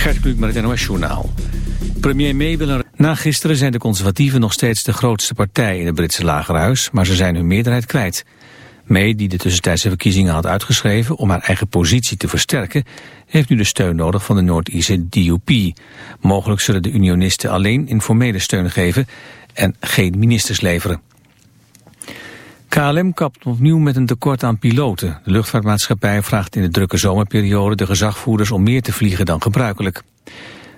Gert Kluk met het NOS Journaal. Premier May wil een... Na gisteren zijn de conservatieven nog steeds de grootste partij in het Britse lagerhuis, maar ze zijn hun meerderheid kwijt. May, die de tussentijdse verkiezingen had uitgeschreven om haar eigen positie te versterken, heeft nu de steun nodig van de Noord-Ierse DUP. Mogelijk zullen de unionisten alleen informele steun geven en geen ministers leveren. KLM kapt opnieuw met een tekort aan piloten. De luchtvaartmaatschappij vraagt in de drukke zomerperiode de gezagvoerders om meer te vliegen dan gebruikelijk.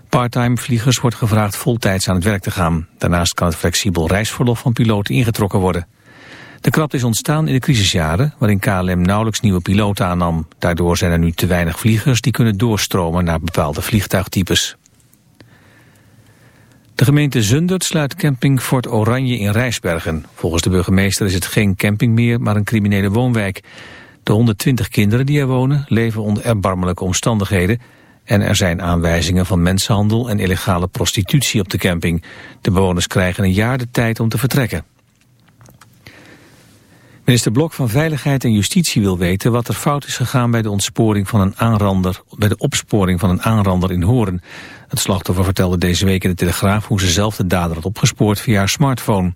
Parttime vliegers wordt gevraagd voltijds aan het werk te gaan. Daarnaast kan het flexibel reisverlof van piloten ingetrokken worden. De krapte is ontstaan in de crisisjaren, waarin KLM nauwelijks nieuwe piloten aannam. Daardoor zijn er nu te weinig vliegers die kunnen doorstromen naar bepaalde vliegtuigtypes. De gemeente Zundert sluit camping Fort Oranje in Rijsbergen. Volgens de burgemeester is het geen camping meer, maar een criminele woonwijk. De 120 kinderen die er wonen leven onder erbarmelijke omstandigheden... en er zijn aanwijzingen van mensenhandel en illegale prostitutie op de camping. De bewoners krijgen een jaar de tijd om te vertrekken. Minister Blok van Veiligheid en Justitie wil weten wat er fout is gegaan bij de, ontsporing van een aanrander, bij de opsporing van een aanrander in Horen. Het slachtoffer vertelde deze week in de Telegraaf hoe ze zelf de dader had opgespoord via haar smartphone.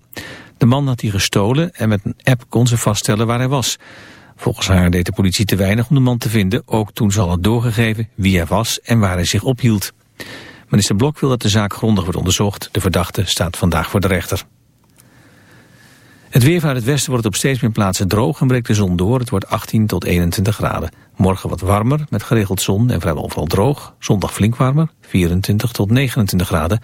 De man had die gestolen en met een app kon ze vaststellen waar hij was. Volgens haar deed de politie te weinig om de man te vinden, ook toen ze al had doorgegeven wie hij was en waar hij zich ophield. Minister Blok wil dat de zaak grondig wordt onderzocht. De verdachte staat vandaag voor de rechter. Het weer vanuit het westen wordt het op steeds meer plaatsen droog en breekt de zon door. Het wordt 18 tot 21 graden. Morgen wat warmer, met geregeld zon en vrijwel overal droog. Zondag flink warmer, 24 tot 29 graden.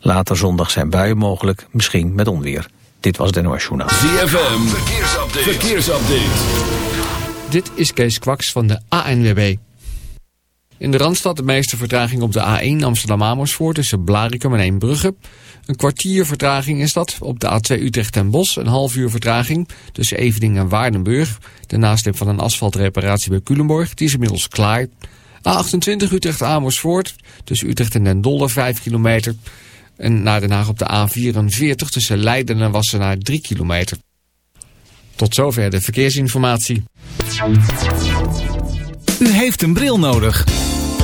Later zondag zijn buien mogelijk, misschien met onweer. Dit was Den NOS Journaal. ZFM, verkeersupdate. verkeersupdate. Dit is Kees Kwaks van de ANWB. In de Randstad de meeste vertraging op de A1 Amsterdam-Amersfoort tussen Blarikum en Eembrugge. Een kwartier vertraging is dat. Op de A2 Utrecht en Bos een half uur vertraging tussen Evening en Waardenburg. De nasleep van een asfaltreparatie bij Culemborg, die is inmiddels klaar. A28 Utrecht-Amersfoort tussen Utrecht en Den Dolder 5 kilometer. En naar Den Haag op de A44 tussen Leiden en Wassenaar 3 kilometer. Tot zover de verkeersinformatie. U heeft een bril nodig.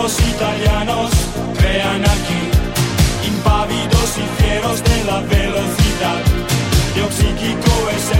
Amigos italianos, crean aquí, impávidos y fieros de la velocidad. Dios psíquico es el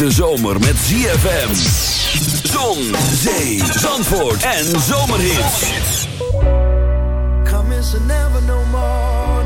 hete zomer met ZFM. Zon, zee, zandvoort en zomerhits. Come is never no more,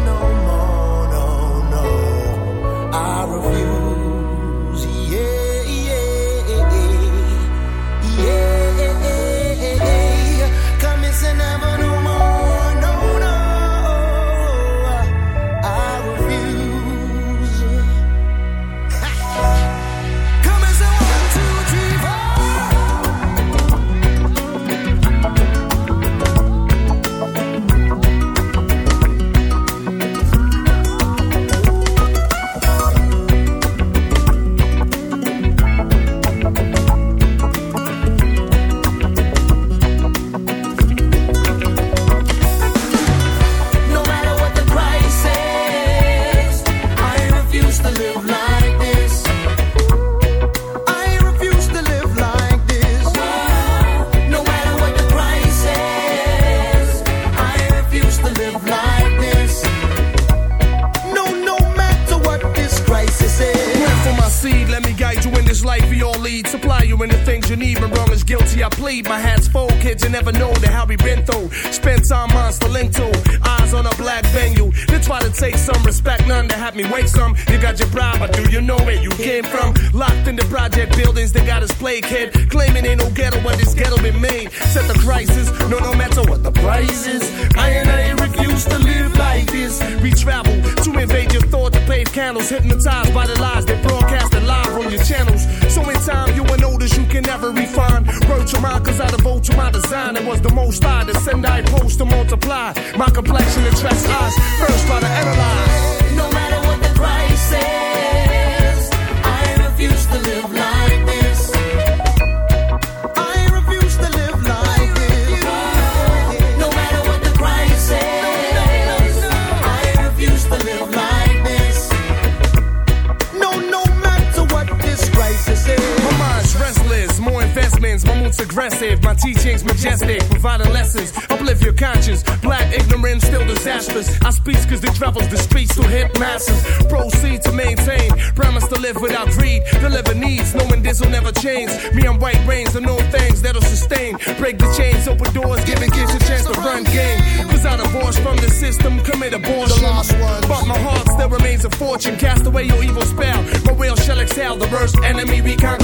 this will never change. Me, I'm white brains, I know things that'll sustain. Break the chains, open doors, giving kids a chance to run game. Cause I divorced from the system, commit abortion. The lost ones. But my heart still remains a fortune. Cast away your evil spell. My will shall exhale. The worst enemy we conquer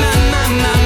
my, my, my.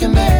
can make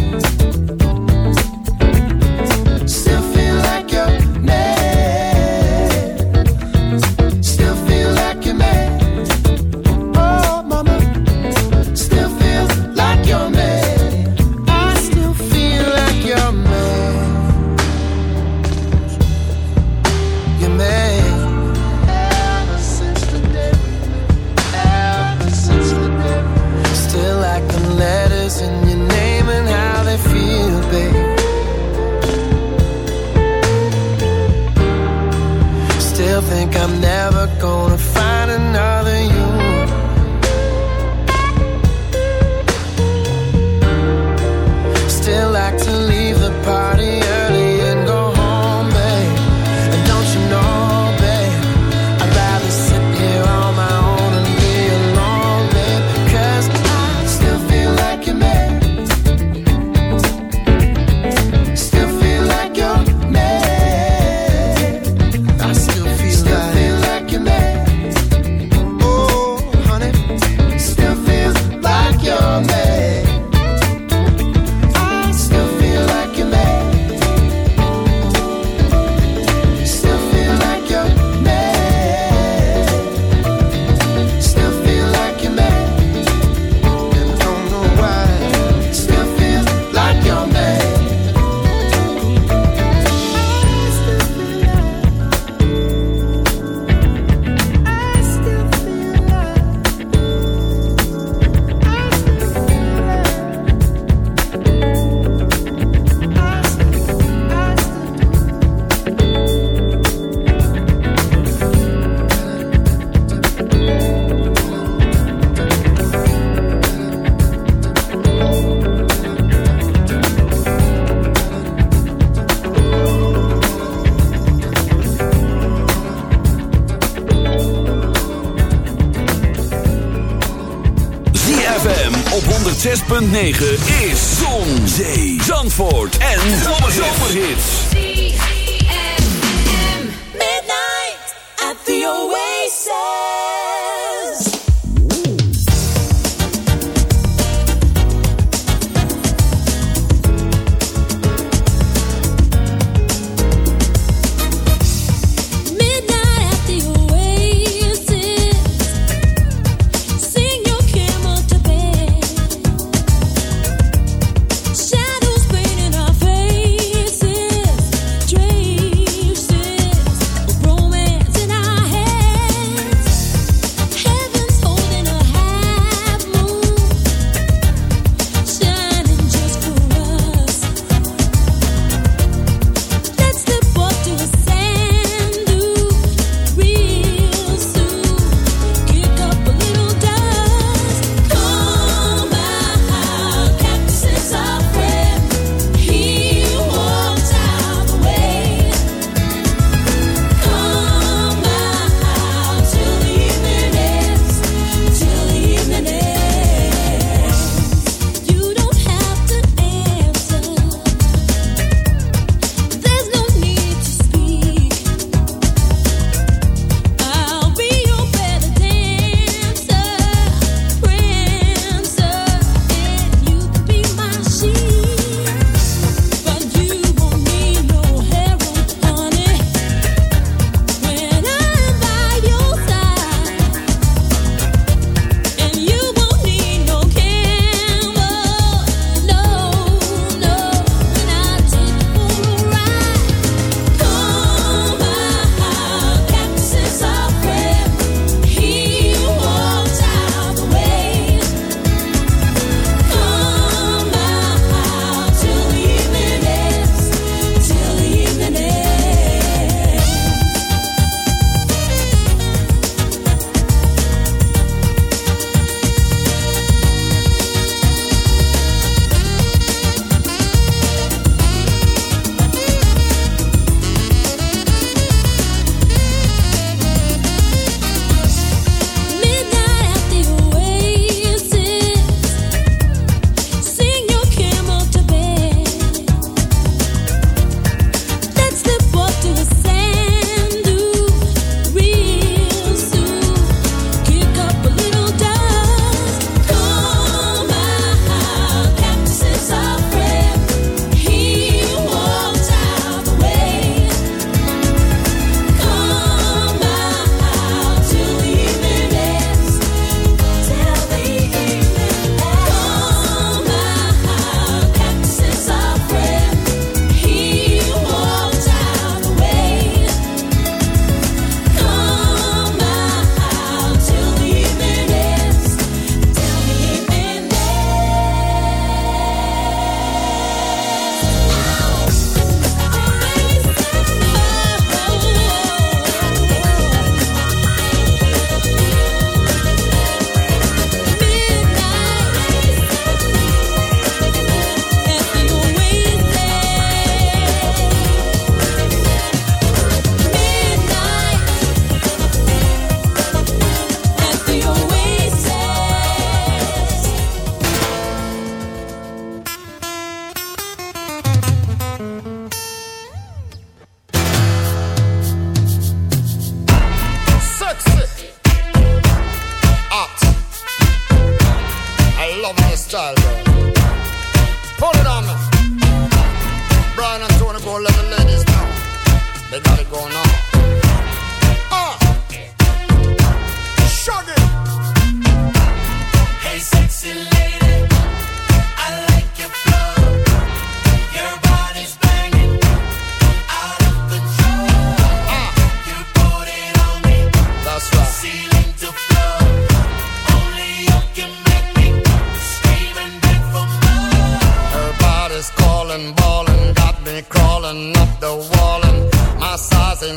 9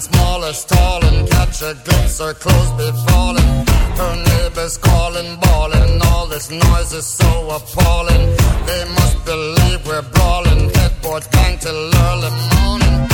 falling. Catch a glimpse, her clothes be falling. Her neighbors calling, bawling. All this noise is so appalling. They must believe we're brawling. Headboards bang till early morning.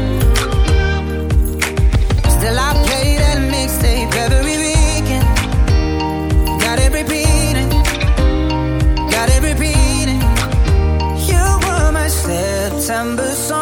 December song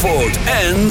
Zandvoort en